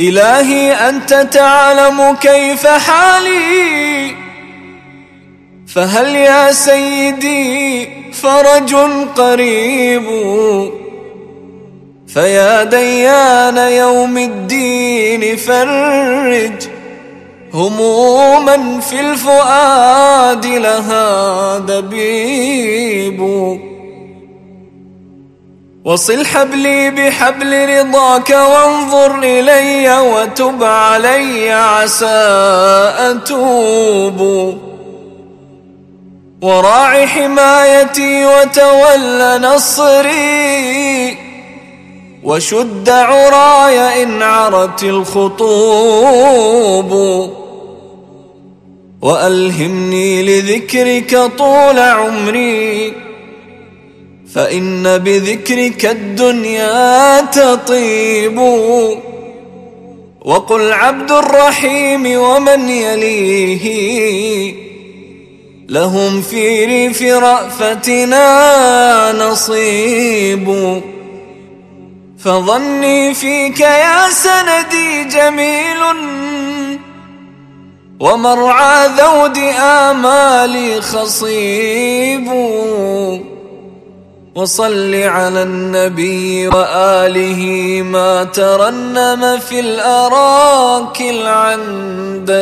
إلهي أنت تعلم كيف حالي. فهل يا سيدي فرج قريب؟ فيا ديان يوم الدين فرج. هموما في الفؤاد لها دبيب. وصل حبلي بحبل رضاك وانظر إلي وتب علي عسى أتوب. وراع حمايتي وتول نصري. وشد عراي إن عرت الخطوب. وألهمني لذكرك طول عمري. فإن بذكرك الدنيا تطيب. وقل عبد الرحيم ومن يليه. لهم في ريف رأفتنا نصيب. فظني فيك يا سندي جميل. ومرعى ذود آمالي خصيب. وصل على النبي وآله ما ترنم في الأراك العندليب.